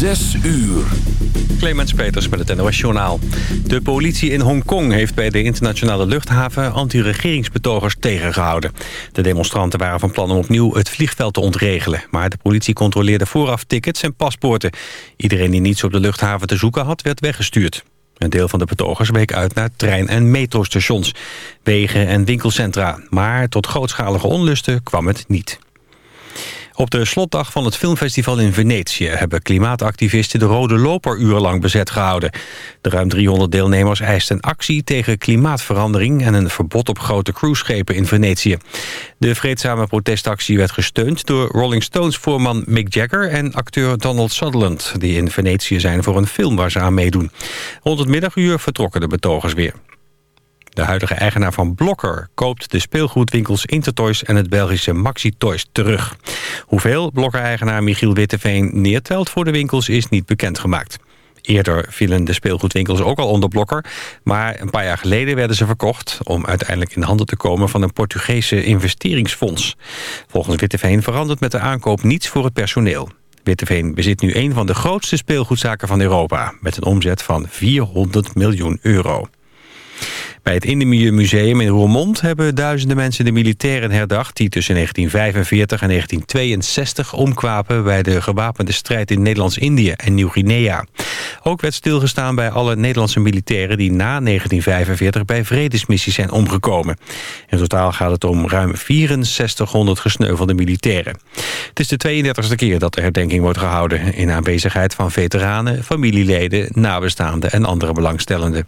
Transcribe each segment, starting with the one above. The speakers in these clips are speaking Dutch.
Zes uur. Clemens Peters met het NOS Journaal. De politie in Hongkong heeft bij de internationale luchthaven... anti-regeringsbetogers tegengehouden. De demonstranten waren van plan om opnieuw het vliegveld te ontregelen. Maar de politie controleerde vooraf tickets en paspoorten. Iedereen die niets op de luchthaven te zoeken had, werd weggestuurd. Een deel van de betogers week uit naar trein- en metrostations, wegen en winkelcentra. Maar tot grootschalige onlusten kwam het niet. Op de slotdag van het filmfestival in Venetië... hebben klimaatactivisten de rode loper urenlang bezet gehouden. De ruim 300 deelnemers eisten actie tegen klimaatverandering... en een verbod op grote cruiseschepen in Venetië. De vreedzame protestactie werd gesteund door Rolling Stones-voorman Mick Jagger... en acteur Donald Sutherland, die in Venetië zijn voor een film waar ze aan meedoen. Rond het middaguur vertrokken de betogers weer. De huidige eigenaar van Blokker koopt de speelgoedwinkels Intertoys en het Belgische Maxi Toys terug. Hoeveel Blokker-eigenaar Michiel Witteveen neertelt voor de winkels is niet bekendgemaakt. Eerder vielen de speelgoedwinkels ook al onder Blokker... maar een paar jaar geleden werden ze verkocht... om uiteindelijk in handen te komen van een Portugese investeringsfonds. Volgens Witteveen verandert met de aankoop niets voor het personeel. Witteveen bezit nu een van de grootste speelgoedzaken van Europa... met een omzet van 400 miljoen euro. Bij het Indië Museum in Roermond hebben duizenden mensen de militairen herdacht... die tussen 1945 en 1962 omkwapen bij de gewapende strijd in Nederlands-Indië en Nieuw-Guinea. Ook werd stilgestaan bij alle Nederlandse militairen die na 1945 bij vredesmissies zijn omgekomen. In totaal gaat het om ruim 6400 gesneuvelde militairen. Het is de 32e keer dat de herdenking wordt gehouden... in aanwezigheid van veteranen, familieleden, nabestaanden en andere belangstellenden.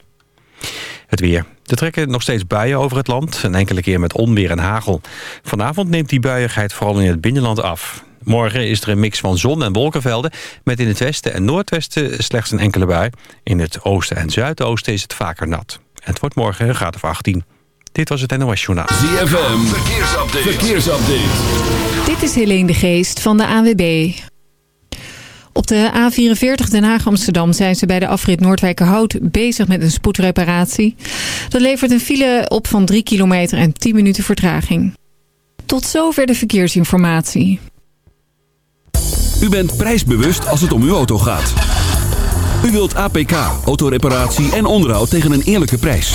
Het weer. Er trekken nog steeds buien over het land. Een enkele keer met onweer en hagel. Vanavond neemt die buiigheid vooral in het binnenland af. Morgen is er een mix van zon- en wolkenvelden... met in het westen en noordwesten slechts een enkele bui. In het oosten en zuidoosten is het vaker nat. Het wordt morgen een graad of 18. Dit was het NOS Journaal. ZFM, verkeersupdate. verkeersupdate. Dit is Helene de Geest van de AWB. Op de A44 Den Haag-Amsterdam zijn ze bij de afrit Noordwijkerhout bezig met een spoedreparatie. Dat levert een file op van 3 kilometer en 10 minuten vertraging. Tot zover de verkeersinformatie. U bent prijsbewust als het om uw auto gaat. U wilt APK, autoreparatie en onderhoud tegen een eerlijke prijs.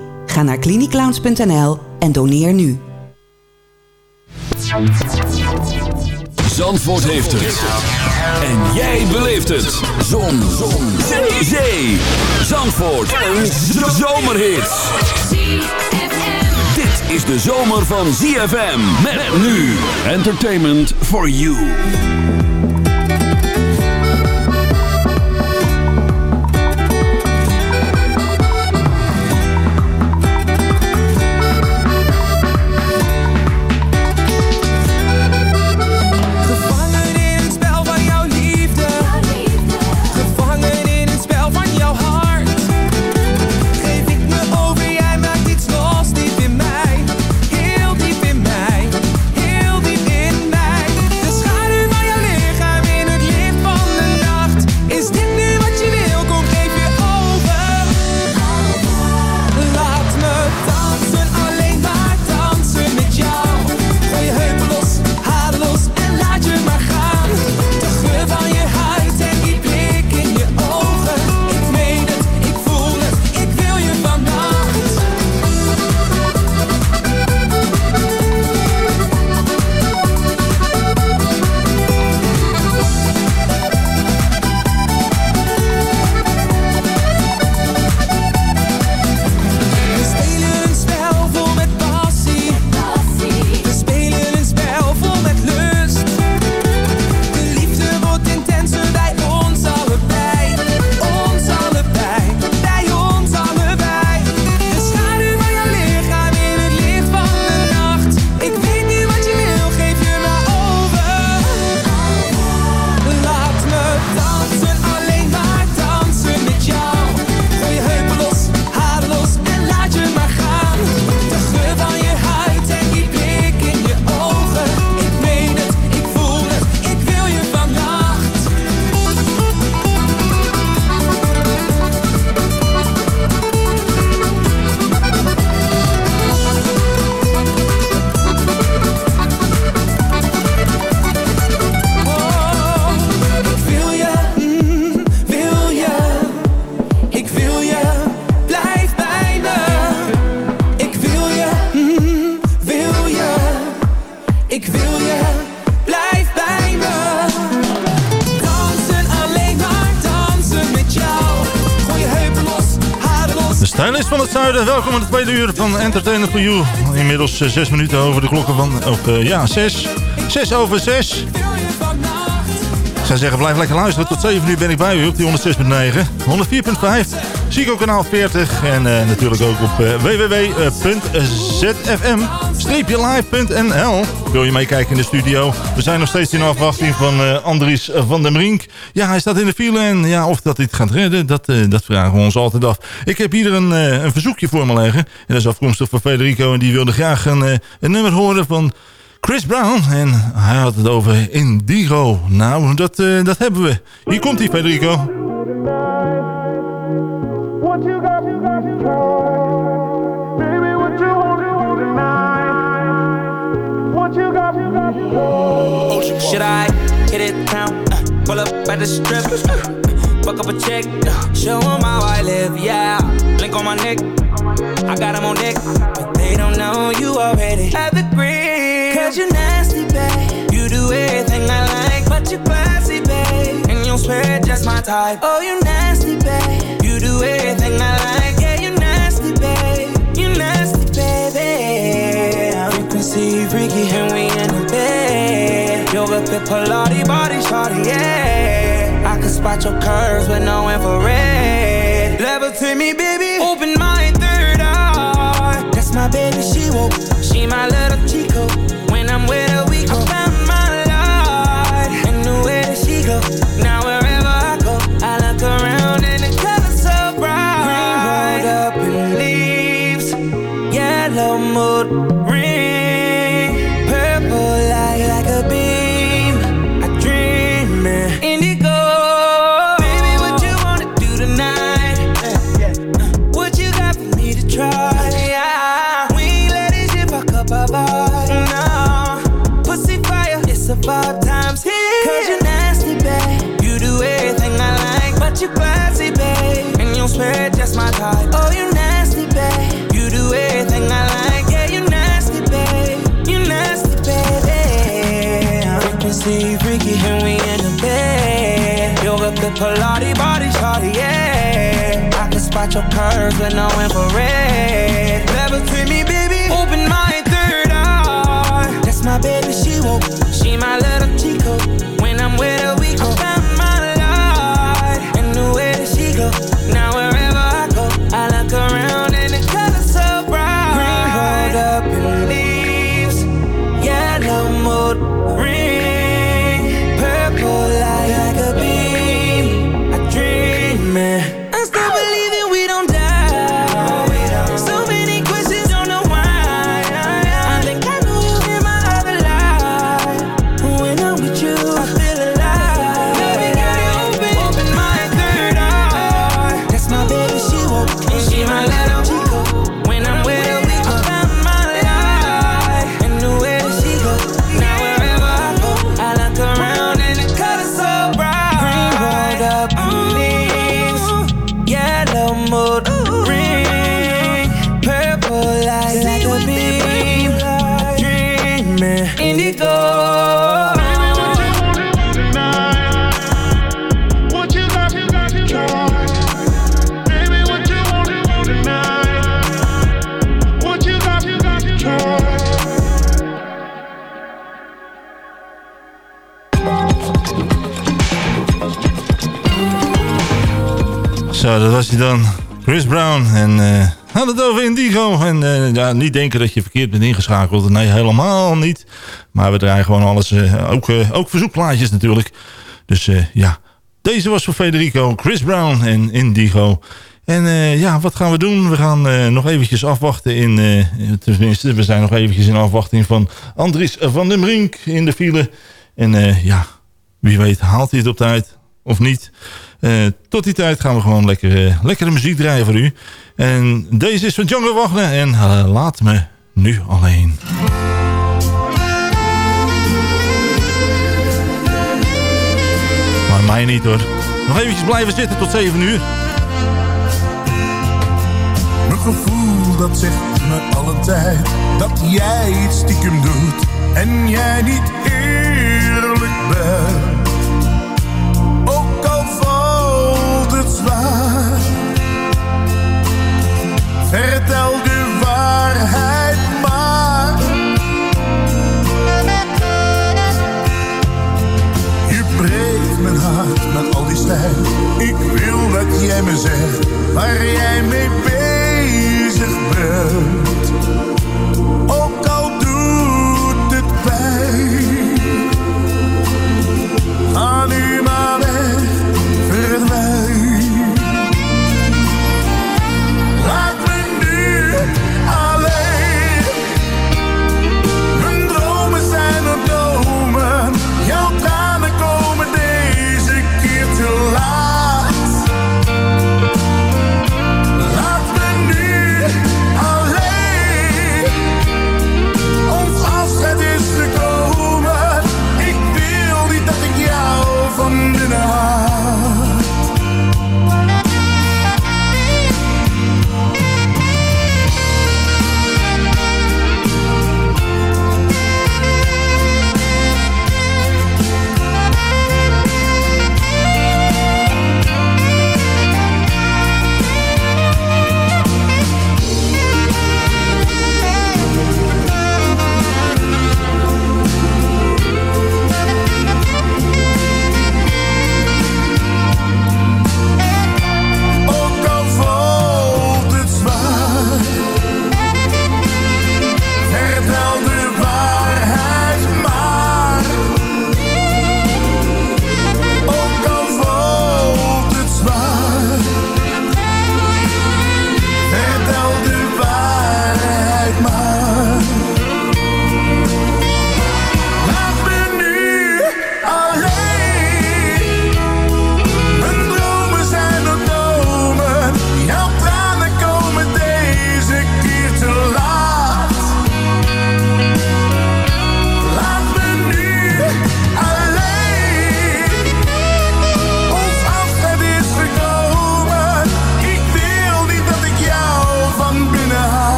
Ga naar cliniclowns.nl en doneer nu. Zandvoort heeft het. En jij beleeft het. Zon. Zon. Zee. Zandvoort. Een zomerhit. Dit is de zomer van ZFM. Met nu. Entertainment for you. Welkom in het tweede uur van Entertainer for You. Inmiddels uh, zes minuten over de klokken van, of uh, ja, zes. Zes over zes. Ik zou zeggen, blijf lekker luisteren. Tot 7 uur ben ik bij u op die 106.9, 104.5, Zico kanaal 40 en uh, natuurlijk ook op www.zfm live.nl. Wil je meekijken in de studio? We zijn nog steeds in afwachting van uh, Andries van der Brink. Ja, hij staat in de file en ja, of dat dit gaat redden, dat, uh, dat vragen we ons altijd af. Ik heb hier een, uh, een verzoekje voor me liggen. En dat is afkomstig van Federico en die wilde graag een, een nummer horen van Chris Brown. En hij had het over Indigo. Nou, dat, dat hebben we. Hier komt hij, Federico. What you got, you got, you got. Should I hit it town? Uh, pull up at the strip. Uh, fuck up a check. Uh, show them how I live, yeah. Blink on my neck. I got them on deck. But they don't know you already have the green. Cause you nasty, babe. You do everything I like. But you're classy, babe. And you swear just my type. Oh, you nasty, babe. You do everything I like. Yeah, you nasty, babe. You nasty, baby. Frequency freaky and we in Yoga fit Pilates body shawty, yeah. I can spot your curves with no infrared. Levitate me, baby. Open my third eye. That's my baby, she woke. She my little chico. When I'm with her, we go. I found my light. And the way that she go. Now wherever I go, I look around and the colors so bright. Green rolled up in leaves. Yellow mood Pilates body shawty, yeah. I can spot your curves with no infrared. Levitate me, baby. Open my third eye. That's my baby, she woke. She my little chico. Dan. Chris Brown. En eh had het over Indigo. En eh, ja, niet denken dat je verkeerd bent ingeschakeld. Nee, helemaal niet. Maar we draaien gewoon alles. eh, ook, ook verzoekplaatjes natuurlijk. Dus ja, deze was voor Federico. Chris Brown en Indigo. En ja, wat gaan we doen? We gaan nog eventjes afwachten in... tenminste, we zijn nog eventjes in afwachting van Andries van den Brink in de file. En ja, wie weet haalt hij het op tijd of niet. Eh, tot die tijd gaan we gewoon lekker, eh, lekkere muziek draaien voor u. En deze is van Django Wagner en eh, Laat me nu alleen. Maar mij niet hoor. Nog eventjes blijven zitten tot 7 uur. Mijn gevoel dat zegt me alle tijd dat jij iets stiekem doet en jij niet Vertel de waarheid maar. Je breekt mijn hart met al die stijl. Ik wil dat jij me zegt waar jij mee bezig bent.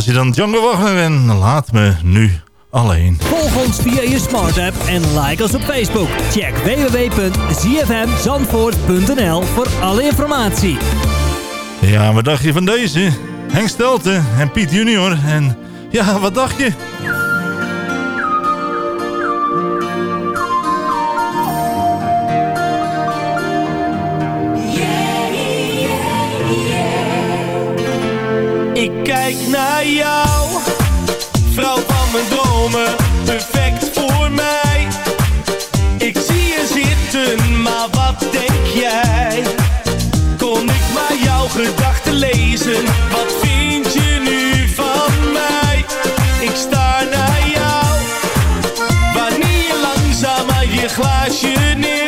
Was hij dan Django Wagner en laat me nu alleen. Volg ons via je smart app en like ons op Facebook. Check www.zfmzandvoort.nl voor alle informatie. Ja, wat dacht je van deze? Henk Stelten en Piet Junior. En ja, wat dacht je? Jou, vrouw van mijn dromen, perfect voor mij. Ik zie je zitten, maar wat denk jij? Kon ik maar jouw gedachten lezen, wat vind je nu van mij? Ik sta naar jou, wanneer je langzaam aan je glaasje nipt.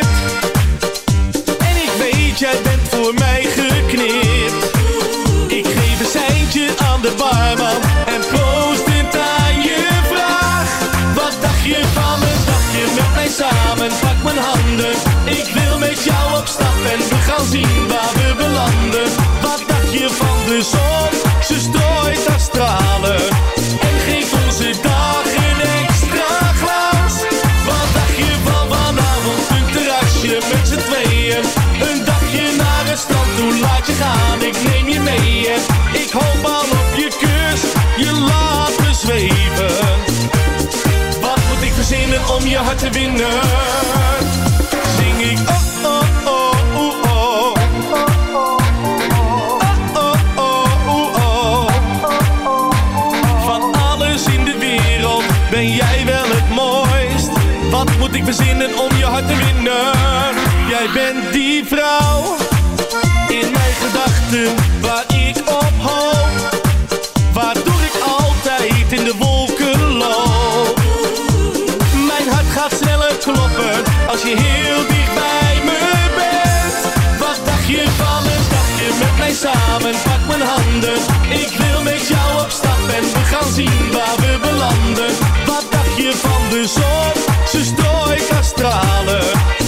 Waar we belanden. Wat dacht je van de zon? Ze strooit haar stralen en geeft onze dag een extra glans. Wat dacht je van vanavond? Een terrasje met z'n tweeën. Een dagje naar het strand toe, laat je gaan, ik neem je mee. Ik hoop al op je kus, je laat me zweven. Wat moet ik verzinnen om je hart te winnen? Waar ik op hoop. Waardoor ik altijd in de wolken loop. Mijn hart gaat sneller kloppen als je heel dicht bij me bent. Wat dacht je van een dagje met mij samen? Pak mijn handen, ik wil met jou op stap en we gaan zien waar we belanden. Wat dacht je van de zon? Ze strooit haar stralen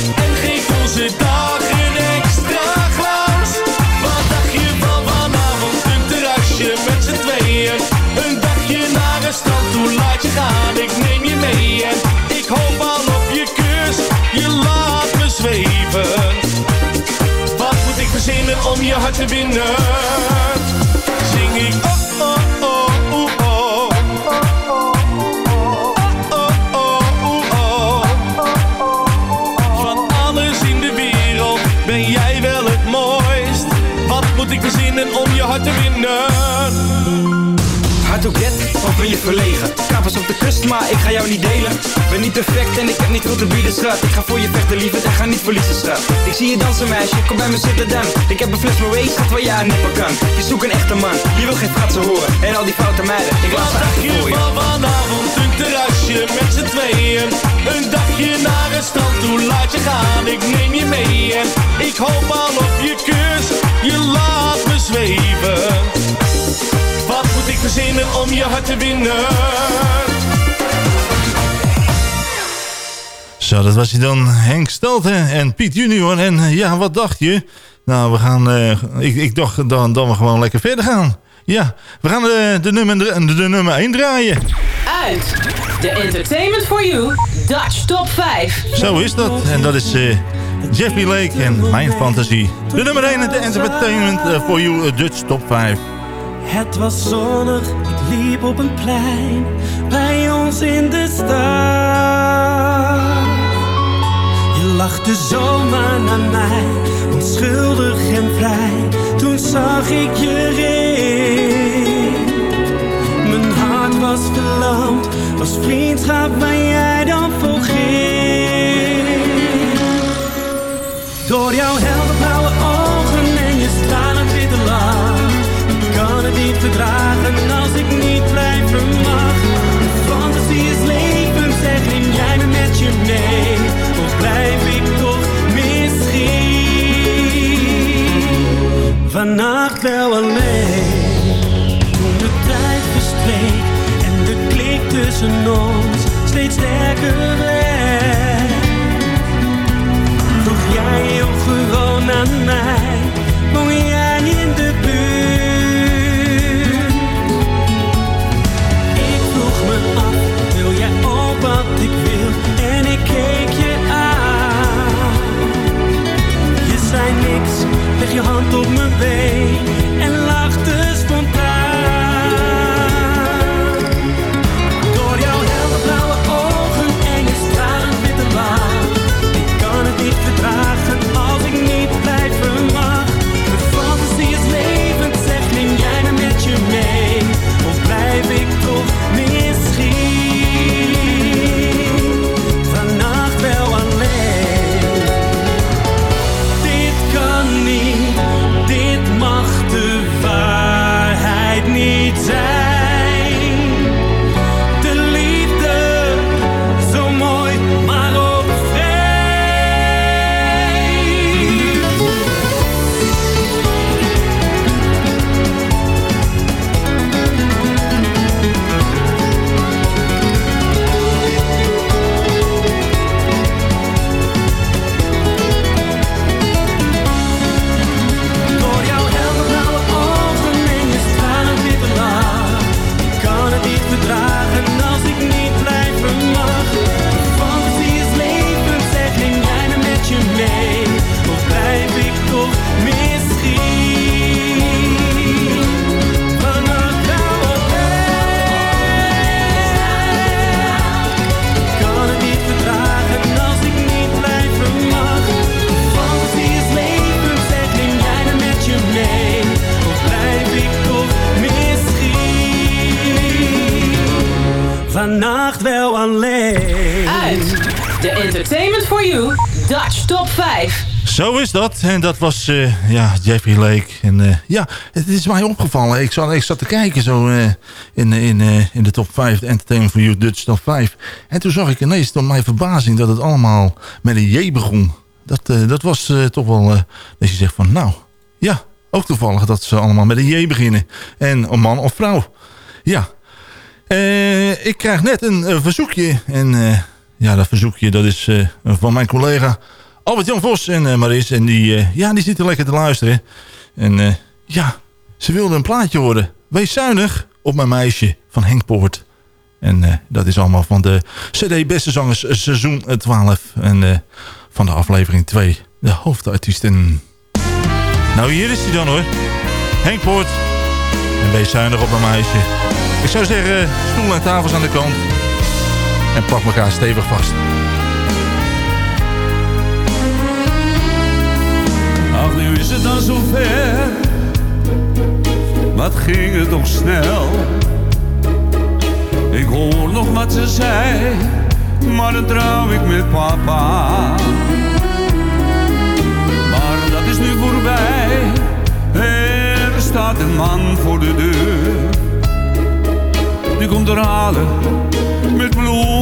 je hart te winnen. Zing ik oh oh oh oeh, oh. Oh, oh, oeh, oh. Van alles in de wereld ben jij wel het mooist. Wat moet ik verzinnen om je hart te winnen? Hard op jet, of ben je verlegen? Kapers op de kust, maar ik ga jou niet delen. Perfect en ik heb niet veel te bieden, schat. Ik ga voor je vechten, liefde, en ga niet verliezen, schat. Ik zie je dansen, meisje, kom bij me zitten dan. Ik heb een fles Moët, schat, waar jij aan nippen kan. Je zoekt een echte man, je wil geen fratsen horen. En al die foute meiden, ik laat ze achter voor je. Van vanavond een terrasje met z'n tweeën Een dagje naar het strand toe, laat je gaan, ik neem je mee En ik hoop al op je kus, je laat me zweven Wat moet ik verzinnen om je hart te winnen? Zo, dat was hij dan. Henk Stelten en Piet Junior. En eh, ja, wat dacht je? Nou, we gaan... eh, ik, ik dacht dan, dan we gewoon lekker verder gaan. Ja, we gaan de, de, nummer, de, de nummer 1 draaien. Uit de Entertainment for You Dutch Top 5. Zo is dat. En dat is eh, Jeffrey Lake en Mijn Fantasie. De nummer 1 in de Entertainment eh, for You eh, Dutch Top 5. Het was zonnig, ik liep op een plein bij ons in de stad. Lachte zomaar naar mij, onschuldig en vrij. Toen zag ik je ring. Mijn hart was verlamd, was vriendschap waar jij dan voor ging. Door jouw helderblauwe ogen en je stralend witte lach Ik kan het niet verdragen als ik niet blijven mag fantasie is levend, zeg neem jij me met je mee Vannacht wel alleen Toen de tijd verstreek en de klik tussen ons steeds sterker werd Vroeg jij heel gewoon aan mij, woon jij in de buurt? Ik vroeg me af, wil jij ook wat ik wil? En ik keek je aan. Je zei niks, leg je hand op mijn been Zo is dat. En dat was eh, ja, Jeffrey Lake. En eh, ja, het is mij opgevallen. Ik zat, ik zat te kijken zo eh, in, in, in de top 5. De Entertainment for You Dutch top 5. En toen zag ik ineens tot mijn verbazing dat het allemaal met een J begon. Dat, dat was toch wel dat je zegt van nou, ja, ook toevallig dat ze allemaal met een J beginnen. En een man of vrouw. Ja. Ik krijg net een verzoekje. En ja, dat verzoekje dat is van mijn collega Albert-Jan Vos en eh, Maris. En die, eh, ja, die zitten lekker te luisteren. En eh, ja, ze wilden een plaatje horen. Wees zuinig op mijn meisje van Henk Poort. En dat is allemaal van de CD Beste Zangers seizoen 12. En van de aflevering 2, de hoofdartiesten. Nou, hier is hij dan hoor. Henk Poort. En wees zuinig op een meisje. Ik zou zeggen, stoel en tafels aan de kant. En pak elkaar stevig vast. Is het dan zover. Wat ging het toch snel? Ik hoor nog wat ze zei, maar dan trouw ik met papa. Maar dat is nu voorbij, er staat een man voor de deur. Die komt er halen met bloemen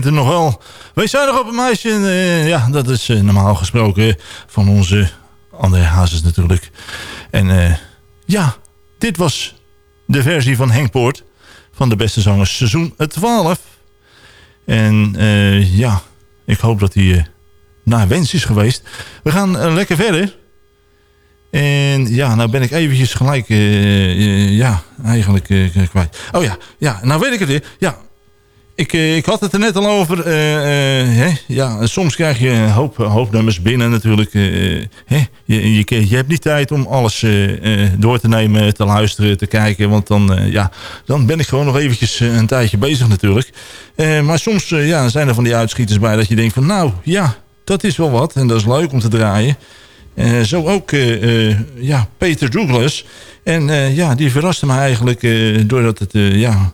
kent nog wel. Wees zuinig op een meisje. Eh, ja, dat is eh, normaal gesproken van onze André Hazes natuurlijk. En eh, ja, dit was de versie van Henk Poort van de beste zangers seizoen 12. En ja, ik hoop dat hij naar wens is geweest. We gaan lekker verder. En ja, nou ben ik eventjes gelijk, ja, eigenlijk kwijt. Oh ja, ja, nou weet ik het weer. Ja, ik, eh, ik had het er net al over. eh, eh, hè? Ja, soms krijg je een hoop, hoop binnen natuurlijk. hè? Je, je, je hebt niet tijd om alles door te nemen, te luisteren, te kijken. Want dan, ja, dan ben ik gewoon nog eventjes een tijdje bezig natuurlijk. Maar soms ja, zijn er van die uitschieters bij dat je denkt van... nou, ja, dat is wel wat en dat is leuk om te draaien. Zo ook ja, Peter Douglas. En ja, die verraste me eigenlijk doordat het ja,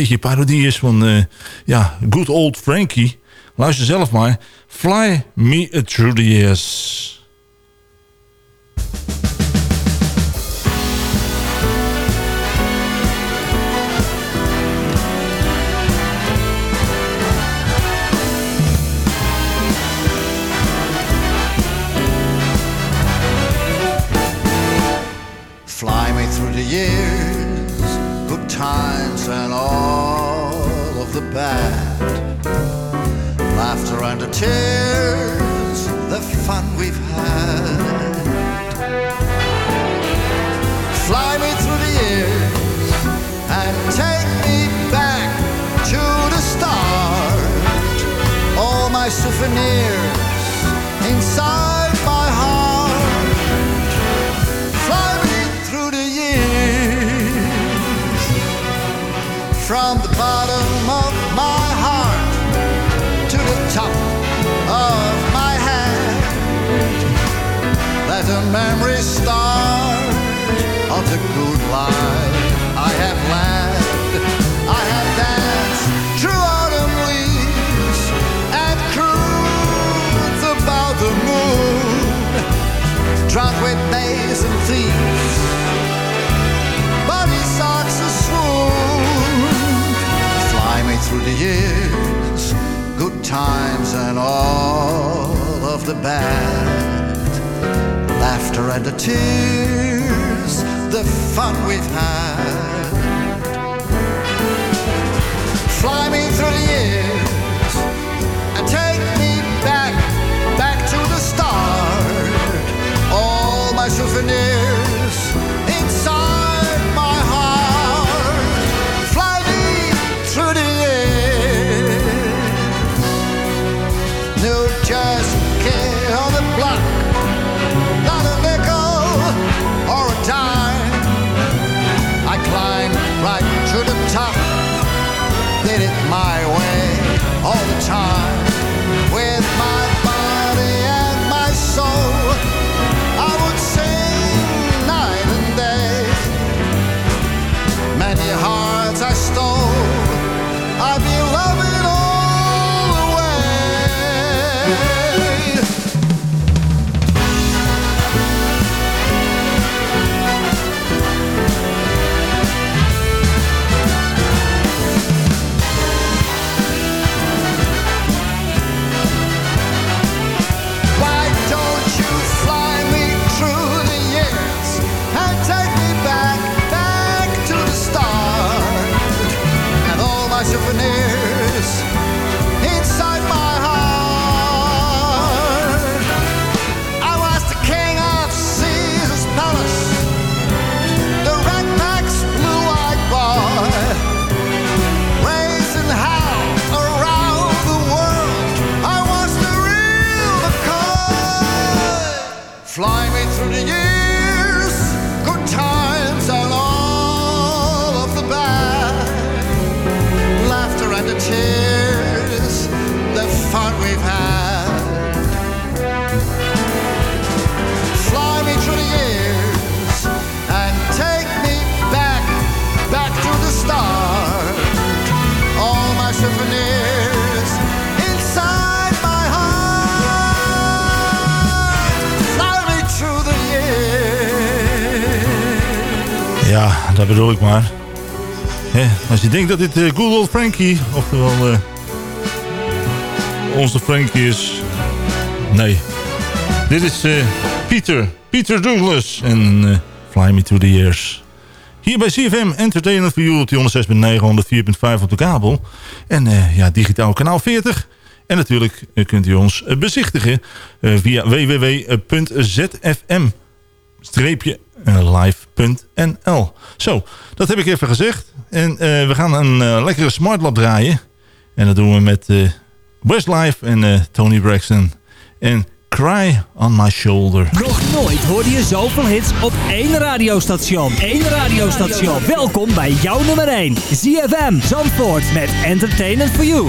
beetje parodie is van eh, ja, Good Old Frankie. Luister zelf maar. Fly Me Through the Years. Bad. Laughter and the tears, the fun we've had. Fly me through the years and take me back to the start. All my souvenirs inside memory start of the good life I have led. I have danced through autumn leaves and cruised about the moon, drunk with days and thieves, body socks a swoon. Fly me through the years, good times and all of the bad laughter and the tears, the fun we've had. Fly me through the years dat bedoel ik maar. Als je denkt dat dit eh, Good Old Frankie, oftewel eh, onze Frankie is... Nee. Dit is eh, Peter, Peter Douglas en Fly Me Through the Years. Hier bij CFM Entertainment for You op die 106.9, 104.5 op de kabel. En ja, digitaal kanaal 40. En natuurlijk kunt u ons bezichtigen via www.zfm live.nl. Zo, dat heb ik even gezegd. En eh, we gaan een eh, lekkere Smart draaien. En dat doen we met eh, Westlife en Tony Braxton. En Cry on My Shoulder. Nog nooit hoorde je zoveel hits op één radiostation. Eén radiostation. Welkom bij jouw nummer 1. ZFM Zandvoort met Entertainment for You.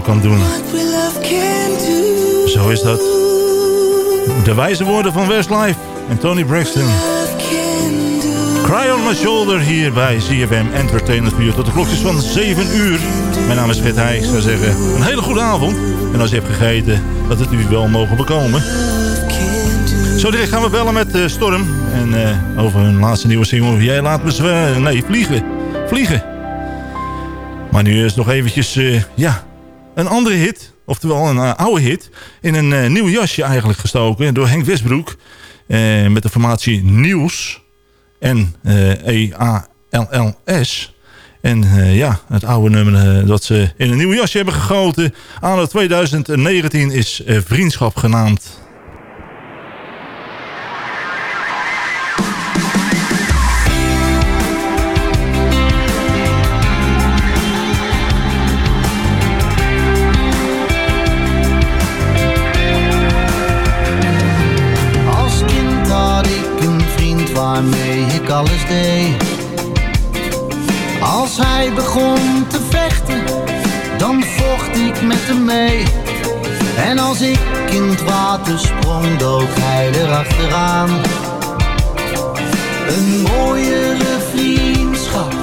Kan doen. Zo is dat. De wijze woorden van Westlife en Tony Braxton. Cry on my shoulder hier bij CFM Entertainment voor u tot de klokjes van 7 uur. Mijn naam is Fred Heij. Ik zou zeggen, een hele goede avond. En als je hebt gegeten, dat het u wel mogen bekomen. Zo direct gaan we bellen met eh, Storm. En eh, over hun laatste nieuwe single. Jij laat me zwemmen. Nee, vliegen. Vliegen. Maar nu is nog eventjes, eh, ja, een andere hit. Oftewel een eh, oude hit. In een eh, nieuw jasje eigenlijk gestoken door Henk Westbroek. eh, met de formatie Nieuws. En E-A-L-L-S. En eh, ja, het oude nummer dat ze in een nieuw jasje hebben gegoten. Anno 2019 is Vriendschap genaamd. Als hij begon te vechten, dan vocht ik met hem mee. En als ik in het water sprong, dook hij erachteraan. Een mooiere vriendschap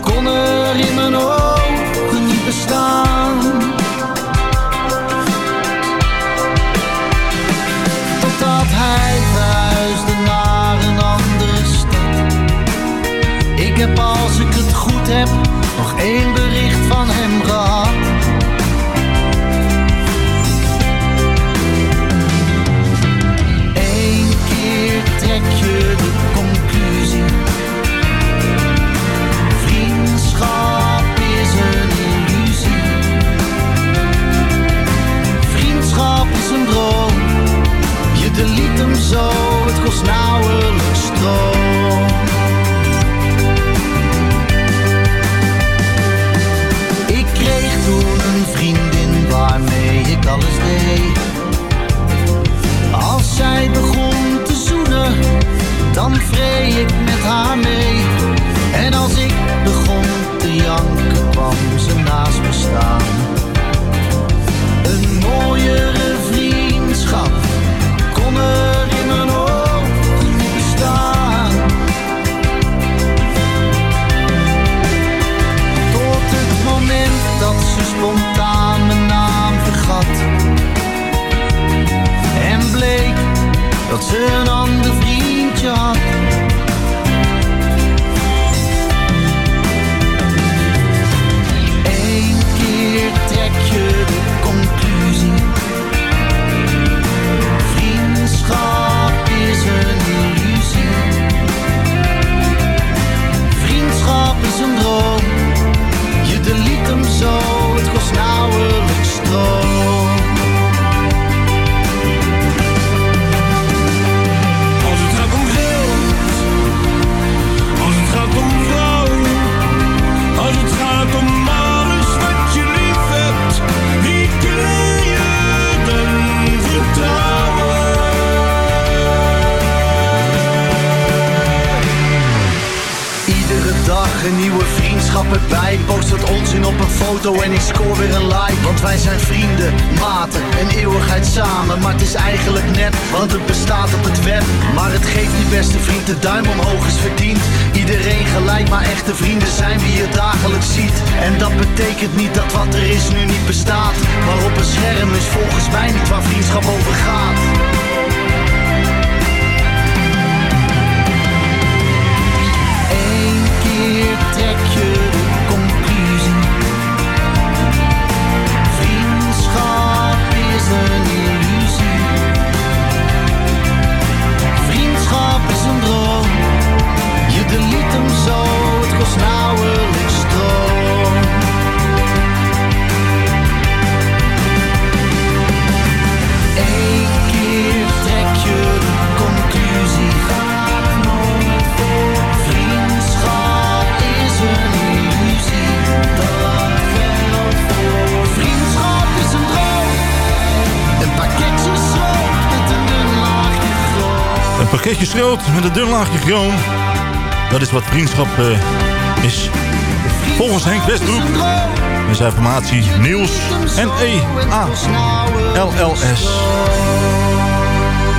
kon er in mijn ogen nog één bericht van hem alles. Als zij begon te zoenen, dan vree ik met haar mee. En als ik begon te janken, kwam ze naast me staan. Dat ze een ander vriendje had. Wij zijn vrienden, maten en eeuwigheid samen. Maar het is eigenlijk net, want het bestaat op het web. Maar het geeft die beste vriend de duim omhoog is verdiend. Iedereen gelijk, maar echte vrienden zijn wie je dagelijks ziet. En dat betekent niet dat wat er is nu niet bestaat. Maar op een scherm is volgens mij niet waar vriendschap over gaat. Met een dun laagje chroom. Dat is wat vriendschap eh, is. Volgens Henk Westbroek. En zijn formatie Niels N-E-A-L-L-S.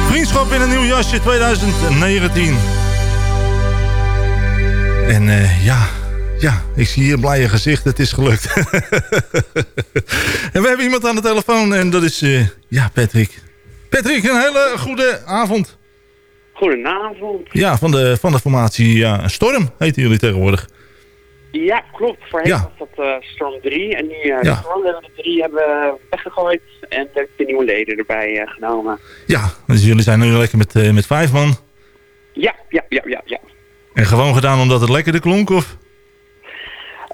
Vriendschap in een nieuw jasje 2019. En eh, ja, ja, ik zie hier blije gezicht. Het is gelukt. en we hebben iemand aan de telefoon en dat is, eh, ja, Patrick. Patrick, een hele goede avond. Goedenavond. Ja, van de, van de formatie ja, Storm heten jullie tegenwoordig. Ja, klopt. Voorheen Ja. was dat eh, Storm 3. En nu eh Ja. Storm hebben we de 3 hebben we weggegooid. En heb de nieuwe leden erbij eh, genomen. Ja, dus jullie zijn nu lekker met, met vijf man. Ja, ja, ja, ja, ja. En gewoon gedaan omdat het lekkerder klonk, of?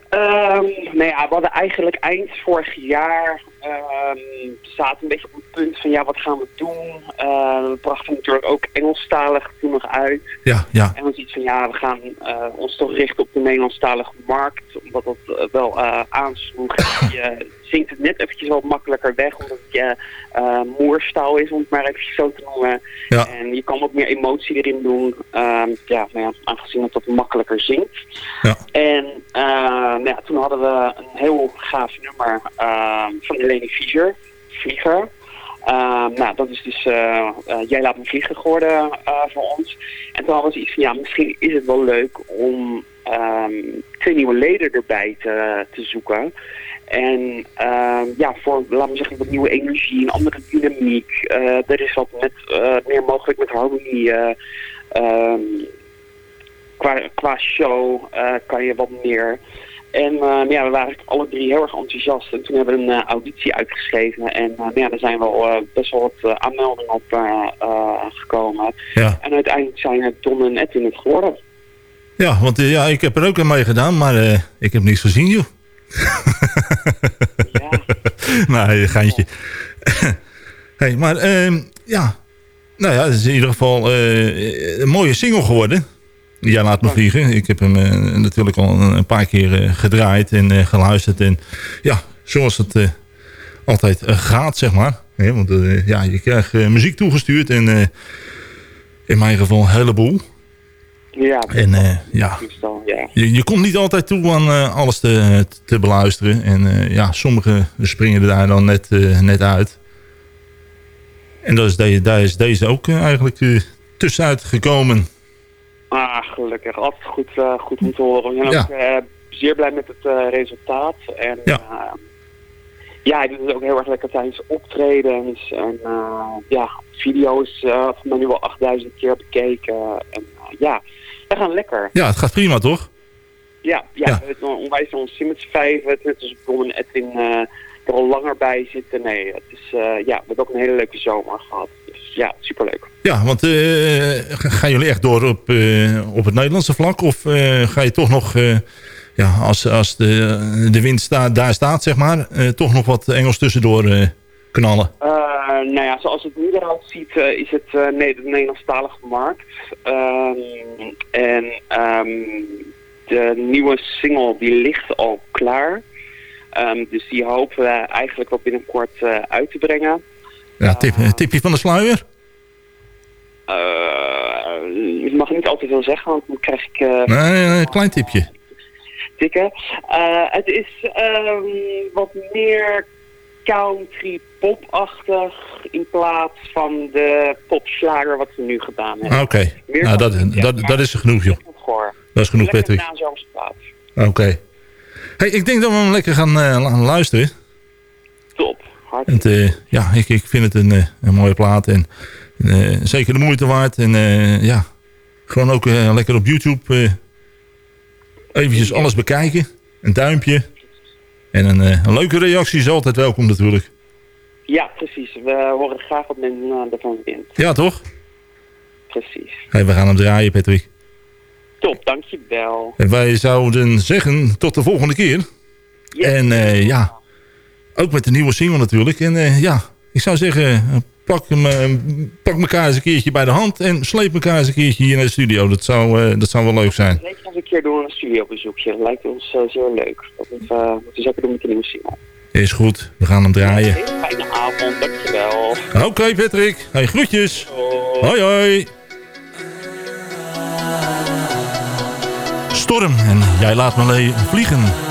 Ehm, nou ja, we hadden eigenlijk eind vorig jaar ehm, zaten een beetje op het punt van ja, wat gaan we doen? Eh, we brachten natuurlijk ook Engelstalig toen nog uit. Ja, ja. En dan iets van ja, we gaan eh, ons toch richten op de Nederlandstalige markt, omdat dat eh, wel eh, aansloeg. je zingt het net eventjes wat makkelijker weg, omdat het je moerstaal is, om het maar even zo te noemen. Ja. En je kan wat meer emotie erin doen, ehm, ja, nou ja, aangezien het wat makkelijker zingt. Ja. En nou ja, toen hadden we een heel gaaf nummer ehm, van Helene Vlieger. Ehm, nou, dat is dus eh, eh, Jij laat me vliegen geworden eh, voor ons. En toen hadden iets van, ja, misschien is het wel leuk om ehm, twee nieuwe leden erbij te, te zoeken. En ehm, ja, voor, laten we zeggen, wat nieuwe energie, een andere dynamiek. Er is wat met, meer mogelijk met harmonie. qua, qua show kan je wat meer. En eh, ja, we waren alle drie heel erg enthousiast. En toen hebben we een eh, auditie uitgeschreven. En eh, ja, er zijn wel best wel wat aanmeldingen op gekomen. Ja. En uiteindelijk zijn het Don en Edwin het geworden. Ja, want ja, ik heb er ook aan mee gedaan, maar ik heb niets gezien, joh. nee, geintje. hey, maar ehm, ja, nou ja, het is in ieder geval een mooie single geworden. Jij laat me vliegen. Ik heb hem eh, natuurlijk al een, paar keer eh, gedraaid en eh, geluisterd. En ja, zoals het altijd gaat, zeg maar. Want ja, je krijgt muziek toegestuurd en in mijn geval een heleboel. Ja, En ja, ja. je, je komt niet altijd toe aan alles te, te beluisteren. En ja, sommigen springen er daar dan net, net uit. En dat is de, daar is deze ook eigenlijk tussenuit gekomen. Ah, gelukkig. Altijd goed, eh, goed om te horen. Ik ben Ja. ook eh, zeer blij met het eh, resultaat. En Ja. ja. doet het ook heel erg lekker tijdens optredens. En ja, video is eh van mij nu wel 8000 keer bekeken. En ja, we gaan lekker. Ja, het gaat prima, toch? Ja, ja, Ja. het onwijs ons met z'n vijven. Net als Bron en Edwin er al langer bij zitten. Nee, het is, ja, we hebben ook een hele leuke zomer gehad. Ja, superleuk. Ja, want eh, ga- gaan jullie echt door op, eh, op het Nederlandse vlak? Of eh, ga je toch nog, ja, als, als de, de wind sta, daar staat, zeg maar, toch nog wat Engels tussendoor knallen? Nou ja, zoals het nu eruit ziet, is het eh, nee, de Nederlandstalige markt. Ehm, en ehm, de nieuwe single die ligt al klaar. Ehm, dus die hopen we eigenlijk wel binnenkort uit te brengen. Ja, tip, eh, tipje van de sluier? Eh, ik mag niet al te veel zeggen, want dan krijg ik eh, Nee, een klein tipje. tikken. Het is ehm, wat meer country pop-achtig in plaats van de popslager wat we nu gedaan hebben. Ah, Oké, nou, dat, dat, dat is genoeg, joh. Dat is genoeg, Lekker Patrick. Oké. Hey, ik denk dat we hem lekker gaan luisteren. Top. En, eh, ja, ik, ik vind het een, eh, een mooie plaat. En eh, zeker de moeite waard. En ja, gewoon ook lekker op YouTube eventjes alles bekijken. Een duimpje. En een, een leuke reactie is altijd welkom natuurlijk. Ja, precies. We horen graag wat men ervan vindt. Ja, toch? Precies. Hey, we gaan hem draaien, Patrick. Top, dankjewel. En wij zouden zeggen tot de volgende keer. En ja, ook met de nieuwe single natuurlijk. En eh, ja, ik zou zeggen, eh, pak, hem, eh, pak elkaar eens een keertje bij de hand en sleep elkaar eens een keertje hier naar de studio. Dat zou, dat zou wel leuk zijn. Leuk nog een keer doen een studiobezoekje. Dat lijkt ons eh, zeer leuk. Dat moeten we, zeker doen met de nieuwe single. Is goed, we gaan hem draaien. Hele fijne avond, dankjewel. Oké Patrick, hey, groetjes. Hoi hoi. Storm en jij laat me vliegen.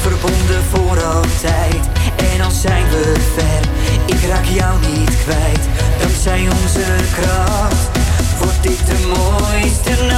Verbonden voor altijd. En al zijn we ver, ik raak jou niet kwijt. Dankzij onze kracht, wordt dit de mooiste nacht.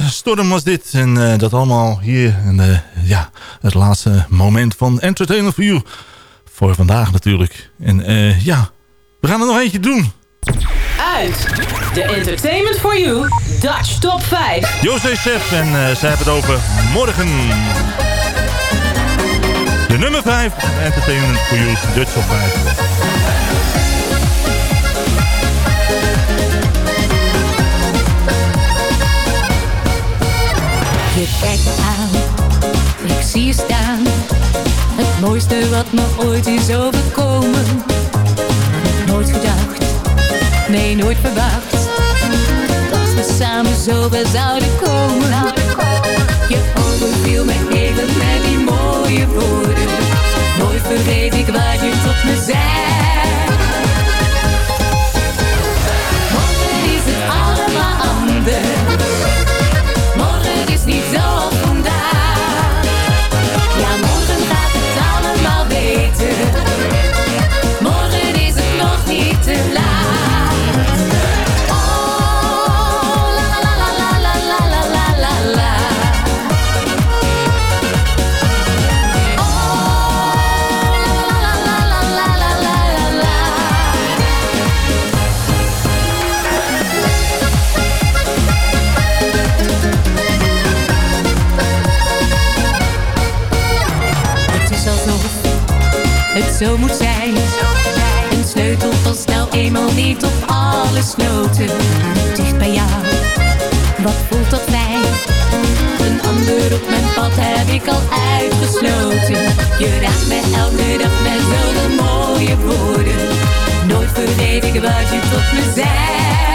Storm was dit. En eh, dat allemaal hier. En uh, ja, het laatste moment van Entertainment for You. Voor vandaag natuurlijk. En uh, ja, we gaan er nog eentje doen. Uit de Entertainment for You Dutch Top 5. José Sepp en zij hebben het over morgen. De nummer 5 Entertainment for You Dutch Top 5. Mooiste wat me ooit is overkomen. Nooit gedacht, nee nooit verwacht. Dat we samen zo ver zouden komen. Je ogen viel me even met die mooie woorden. Nooit vergeet ik wat je tot me zei. Morgen is het allemaal anders. Morgen is niet zoals zo moet zijn. Een sleutel past nou eenmaal niet op alle sloten. Dicht bij jou, wat voelt dat fijn? Een ander op mijn pad heb ik al uitgesloten. Je raakt me elke dag met zulke mooie woorden. Nooit ik wat je tot me zei.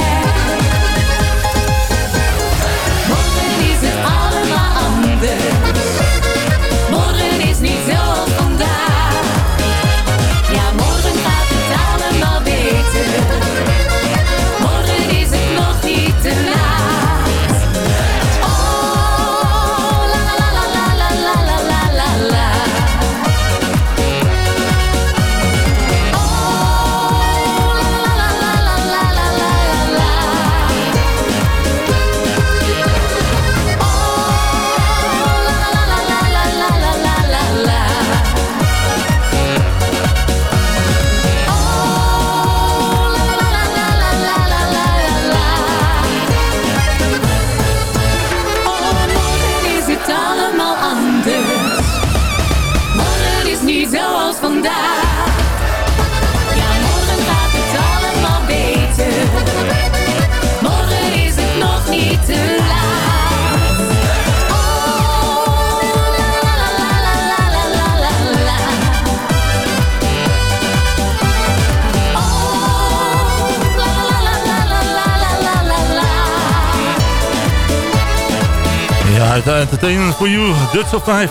Entertainment for You, Dutch op 5.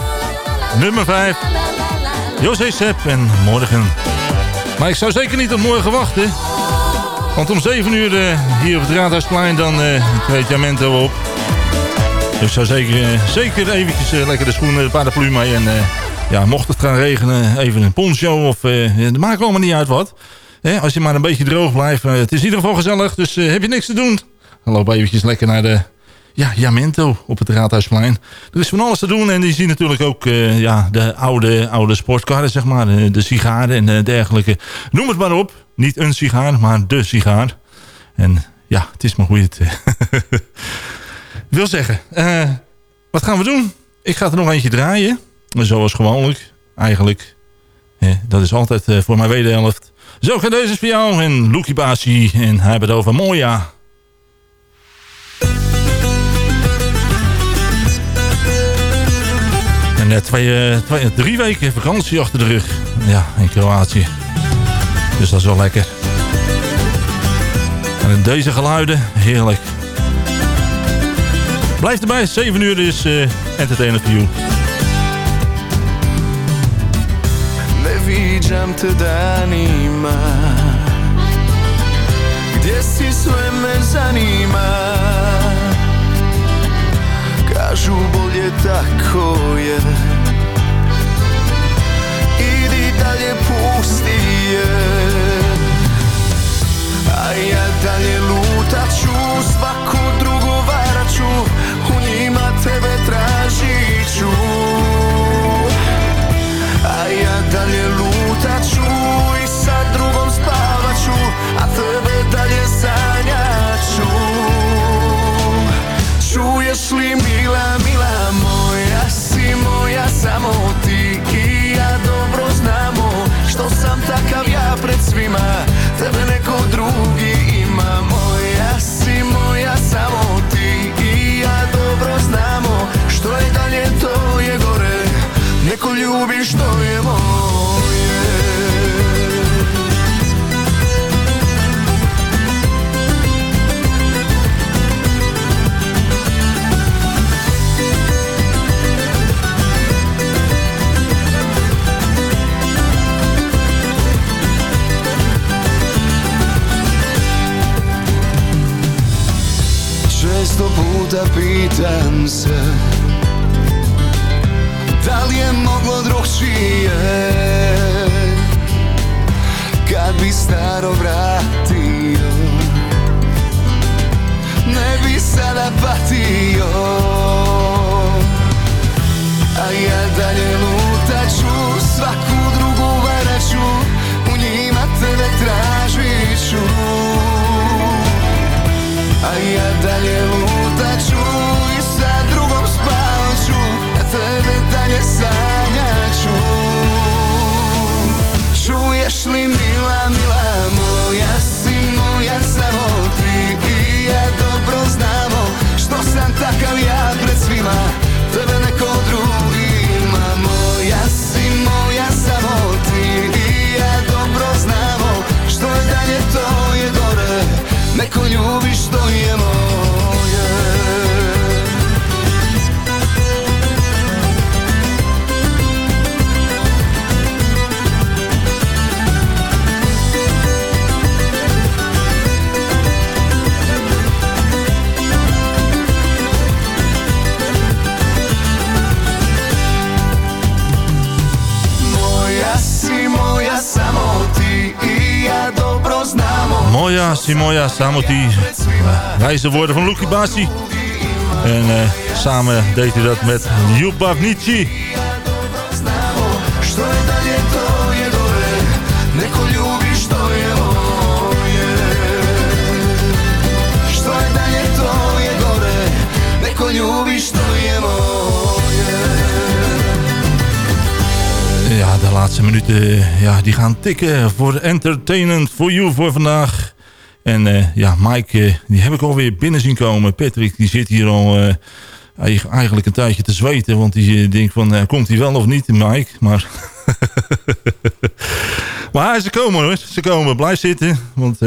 Nummer 5. José Sepp en morgen. Maar ik zou zeker niet tot morgen wachten. Want om 7 uur eh, hier op het Raadhuisplein dan eh treedt Jamento op. Dus ik zou zeker, eh, zeker eventjes lekker de schoenen, de paraplu mee. En ja, mocht het gaan regenen, even een poncho of... dat maakt allemaal niet uit wat. Als je maar een beetje droog blijft. het is in ieder geval gezellig, dus heb je niks te doen. Dan loop eventjes lekker naar de ja, Jamento op het Raadhuisplein. Er is van alles te doen en je ziet natuurlijk ook eh, ja, de oude, oude sportkarren, zeg maar. De, sigaren en eh, dergelijke. Noem het maar op. Niet een sigaar, maar de sigaar. En ja, het is maar hoe je het eh, wil zeggen. Wat gaan we doen? Ik ga er nog eentje draaien. Zoals gewoonlijk, eigenlijk. Dat is altijd voor mijn wederhelft. Zo gaat deze voor jou en Loekie Basi. En hij hebben het over Moja. Net twee, eh, twee, drie weken vakantie achter de rug. Ja, in Kroatië. Dus dat is wel lekker. En deze geluiden, heerlijk. Blijf erbij, 7 uur is uh, Entertainer You. Ne te danima Gdje si sve zanima kažu bolje tako je Idi dalje pusti je A ja dalje lutaću Svaku drugu varaću U njima tebe tražit ću. A ja dalje lutaću Da li je moglo samo die wijze woorden van Lucky Basi. En eh, samen deed hij dat met Jubak moje Ja, de laatste minuten ja, die gaan tikken voor Entertainment for You voor vandaag. En eh, ja, Mike, eh, die heb ik alweer binnen zien komen. Patrick, die zit hier al eh, eig- eigenlijk een tijdje te zweten. Want die denkt van, komt hij wel of niet, Mike? Maar, maar ze komen hoor, ze komen. Blijf zitten, want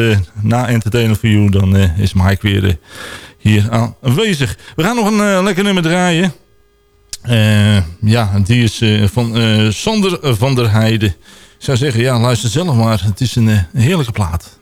na Entertainment for You dan is Mike weer hier aanwezig. We gaan nog een lekker nummer draaien. Ja, die is van Sander van der Heijden. Ik zou zeggen, ja, luister zelf maar. Het is een heerlijke plaat.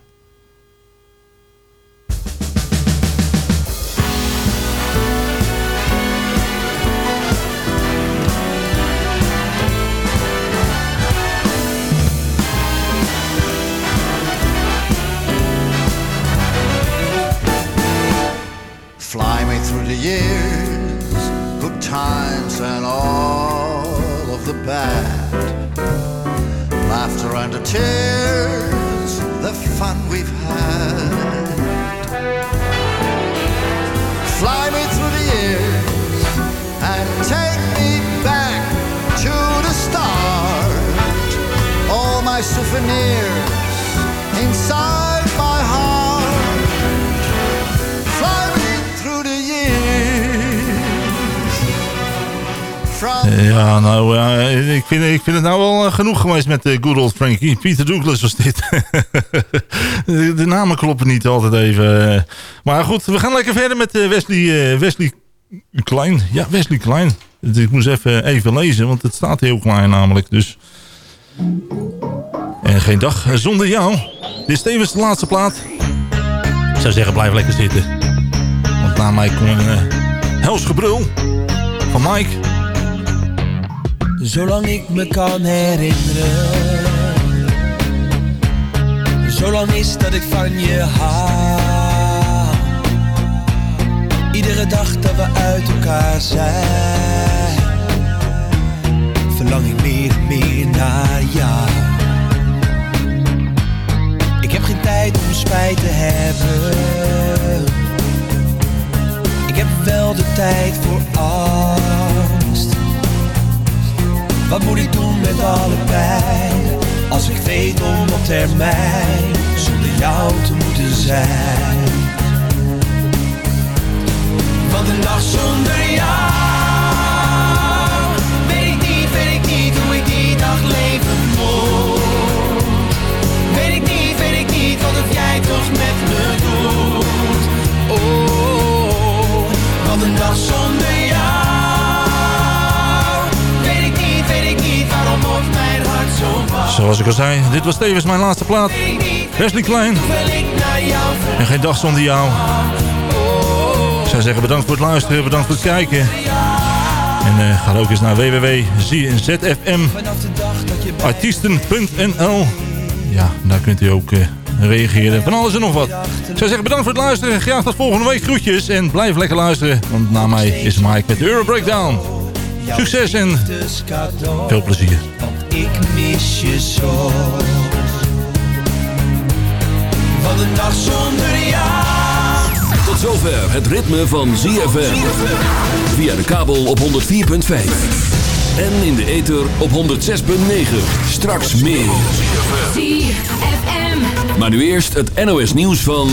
Years, good times and all of the bad. Laughter and the tears, the fun we've had. Fly me through the years and take me back to the start. All my souvenirs inside ja, nou, ik, vind, ik vind het nou wel eh, genoeg geweest met eh, good old Frankie. Peter Douglas was dit. de, namen kloppen niet altijd even. eh. Maar goed, we gaan lekker verder met Wesley, Wesley Klein. Ja, Wesley Klein. Ik moest even, even lezen, want het staat heel klein namelijk. Dus. En geen dag zonder jou. Dit is tevens de laatste plaat. Ik zou zeggen, blijf lekker zitten. Want na mij komt een hels gebrul van Mike. Zolang ik me kan herinneren. Zolang is dat ik van je hou. Iedere dag dat we uit elkaar zijn. Verlang ik meer en meer naar jou. Ik heb geen tijd om spijt te hebben. Ik heb wel de tijd voor angst. Wat moet ik doen met alle pijn? Als ik weet om op termijn zonder jou te moeten zijn. Want een dag zonder jou weet ik niet, weet ik niet hoe ik die dag leven moet. Weet ik niet, weet ik niet wat of jij toch met me doet. Oh, want een dag zonder jou Zoals ik al zei, dit was tevens mijn laatste plaat. Wesley Klein. En geen dag zonder jou. Zou zeggen bedankt voor het luisteren, bedankt voor het kijken. En eh, ga ook eens naar www.zfmartiesten.nl Ja, daar kunt u ook eh, reageren. Van alles en nog wat. Zou zeggen bedankt voor het luisteren. Graag tot volgende week. Groetjes en blijf lekker luisteren. Want na mij is Mike met de Euro Breakdown. Succes en veel plezier. Ik mis je zo. Wat een dag zonder jou. Tot zover het ritme van ZFM. Via de kabel op 104.5. En in de ether op 106.9. Straks meer. ZFM. Maar nu eerst het NOS nieuws van...